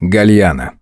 Гальяна.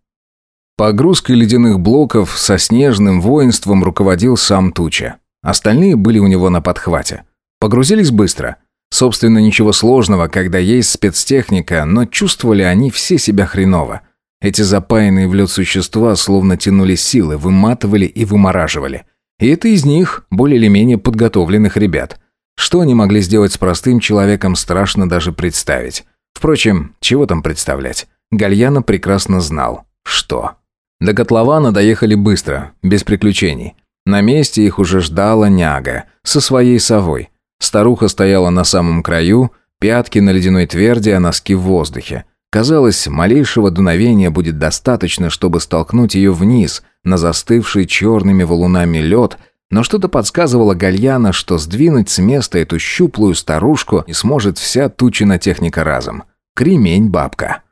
Погрузкой ледяных блоков со снежным воинством руководил сам Туча. Остальные были у него на подхвате. Погрузились быстро. Собственно, ничего сложного, когда есть спецтехника, но чувствовали они все себя хреново. Эти запаянные в лед существа словно тянули силы, выматывали и вымораживали. И это из них более или менее подготовленных ребят. Что они могли сделать с простым человеком, страшно даже представить. Впрочем, чего там представлять. Гальяна прекрасно знал, что. До котлована доехали быстро, без приключений. На месте их уже ждала няга со своей совой. Старуха стояла на самом краю, пятки на ледяной тверди, а носки в воздухе. Казалось, малейшего дуновения будет достаточно, чтобы столкнуть ее вниз, на застывший черными валунами лед, но что-то подсказывало Гальяна, что сдвинуть с места эту щуплую старушку не сможет вся тучина техника разом. Кремень бабка.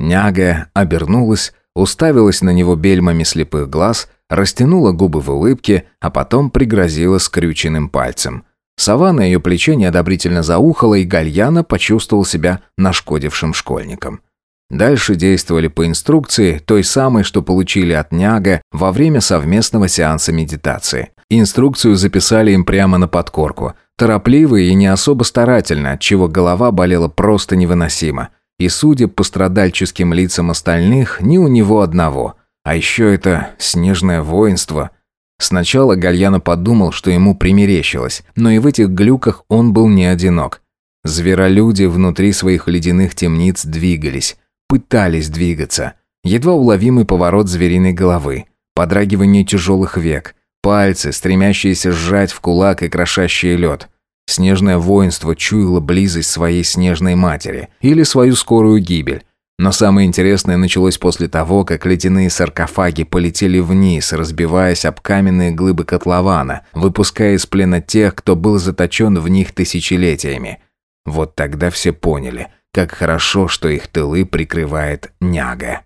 Няга обернулась, уставилась на него бельмами слепых глаз, растянула губы в улыбке, а потом пригрозила скрюченным пальцем. Сова на ее плече неодобрительно заухала, и Гальяна почувствовал себя нашкодившим школьником. Дальше действовали по инструкции, той самой, что получили от Няга во время совместного сеанса медитации. Инструкцию записали им прямо на подкорку. Торопливо и не особо старательно, отчего голова болела просто невыносимо – и судя по страдальческим лицам остальных, ни у него одного. А еще это снежное воинство. Сначала Гальяна подумал, что ему примерещилось, но и в этих глюках он был не одинок. Зверолюди внутри своих ледяных темниц двигались, пытались двигаться. Едва уловимый поворот звериной головы, подрагивание тяжелых век, пальцы, стремящиеся сжать в кулак и крошащие лед – Снежное воинство чуяло близость своей снежной матери или свою скорую гибель. Но самое интересное началось после того, как ледяные саркофаги полетели вниз, разбиваясь об каменные глыбы котлована, выпуская из плена тех, кто был заточен в них тысячелетиями. Вот тогда все поняли, как хорошо, что их тылы прикрывает няга.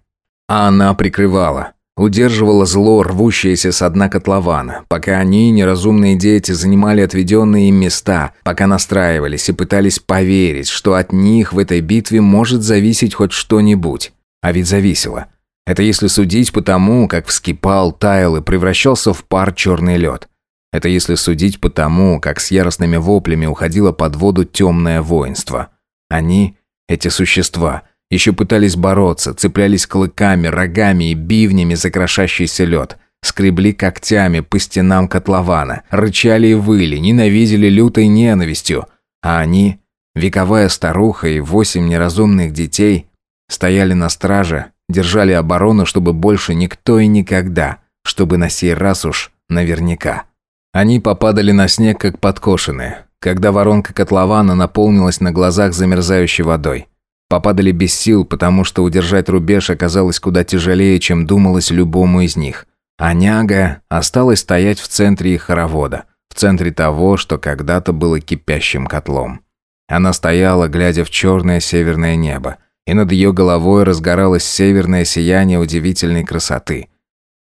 А она прикрывала удерживало зло, рвущееся с дна котлована, пока они, неразумные дети, занимали отведенные им места, пока настраивались и пытались поверить, что от них в этой битве может зависеть хоть что-нибудь. А ведь зависело. Это если судить по тому, как вскипал, таял и превращался в пар черный лед. Это если судить по тому, как с яростными воплями уходило под воду темное воинство. Они, эти существа – еще пытались бороться, цеплялись клыками, рогами и бивнями за крошащийся лед. Скребли когтями по стенам котлована, рычали и выли, ненавидели лютой ненавистью. А они, вековая старуха и восемь неразумных детей, стояли на страже, держали оборону, чтобы больше никто и никогда, чтобы на сей раз уж наверняка. Они попадали на снег, как подкошенные, когда воронка котлована наполнилась на глазах замерзающей водой. Попадали без сил, потому что удержать рубеж оказалось куда тяжелее, чем думалось любому из них. Аняга осталась стоять в центре их хоровода, в центре того, что когда-то было кипящим котлом. Она стояла, глядя в черное северное небо, и над ее головой разгоралось северное сияние удивительной красоты.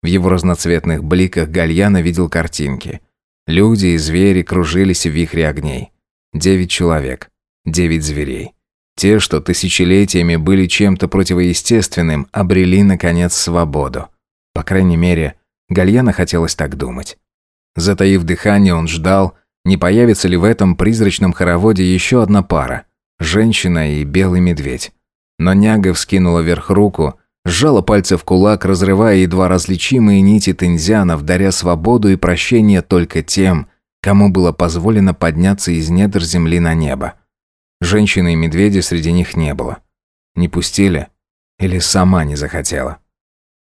В его разноцветных бликах Гальяна видел картинки. Люди и звери кружились в вихре огней. Девять человек, девять зверей. Те, что тысячелетиями были чем-то противоестественным, обрели, наконец, свободу. По крайней мере, Гальяна хотелось так думать. Затаив дыхание, он ждал, не появится ли в этом призрачном хороводе еще одна пара – женщина и белый медведь. Но Няга вскинула вверх руку, сжала пальцы в кулак, разрывая едва различимые нити тензянов, даря свободу и прощение только тем, кому было позволено подняться из недр земли на небо. Женщины и медведи среди них не было. Не пустили? Или сама не захотела?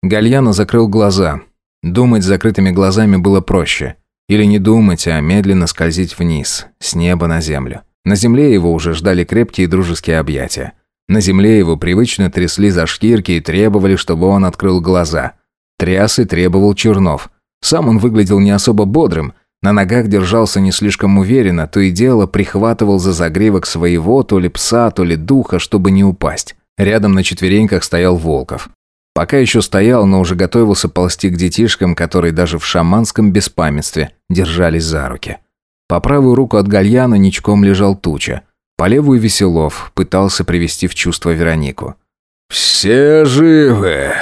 Гальяна закрыл глаза. Думать с закрытыми глазами было проще. Или не думать, а медленно скользить вниз, с неба на землю. На земле его уже ждали крепкие дружеские объятия. На земле его привычно трясли за шкирки и требовали, чтобы он открыл глаза. Тряс и требовал Чернов. Сам он выглядел не особо бодрым, на ногах держался не слишком уверенно, то и дело прихватывал за загревок своего, то ли пса, то ли духа, чтобы не упасть. Рядом на четвереньках стоял Волков. Пока еще стоял, но уже готовился ползти к детишкам, которые даже в шаманском беспамятстве держались за руки. По правую руку от гальяна ничком лежал Туча. По левую Веселов пытался привести в чувство Веронику. «Все живы!»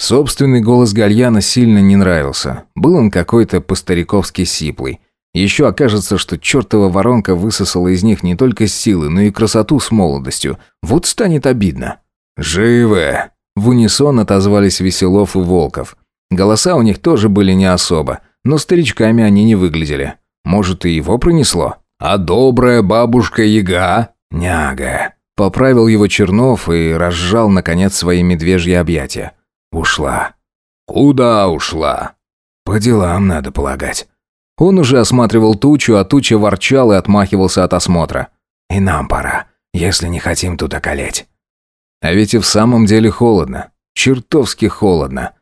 Собственный голос Гальяна сильно не нравился. Был он какой-то по-стариковски сиплый. Еще окажется, что чертова воронка высосала из них не только силы, но и красоту с молодостью. Вот станет обидно. «Живы!» В унисон отозвались Веселов и Волков. Голоса у них тоже были не особо, но старичками они не выглядели. Может, и его пронесло? «А добрая бабушка Яга?» «Няга!» Поправил его Чернов и разжал, наконец, свои медвежьи объятия. Ушла. Куда ушла? По делам, надо полагать. Он уже осматривал тучу, а туча ворчал и отмахивался от осмотра. И нам пора, если не хотим тут околеть. А ведь и в самом деле холодно. Чертовски холодно.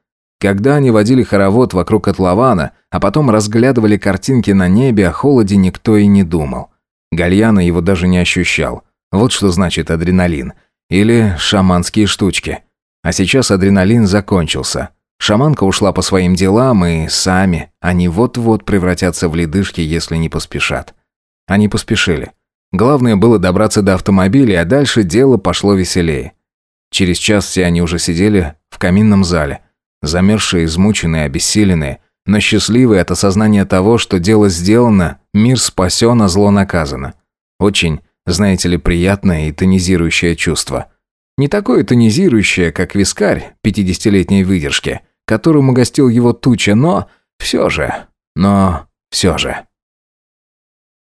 Когда они водили хоровод вокруг котлована, а потом разглядывали картинки на небе, о холоде никто и не думал. Гальяна его даже не ощущал. Вот что значит адреналин. Или шаманские штучки. А сейчас адреналин закончился. Шаманка ушла по своим делам, и сами они вот-вот превратятся в ледышки, если не поспешат. Они поспешили. Главное было добраться до автомобиля, а дальше дело пошло веселее. Через час все они уже сидели в каминном зале. замершие, измученные, обессиленные, но счастливые от осознания того, что дело сделано, мир спасен, а зло наказано. Очень, знаете ли, приятное и тонизирующее чувство – не такое тонизирующее, как вискарь 50-летней выдержки, которым угостил его туча, но все же, но все же.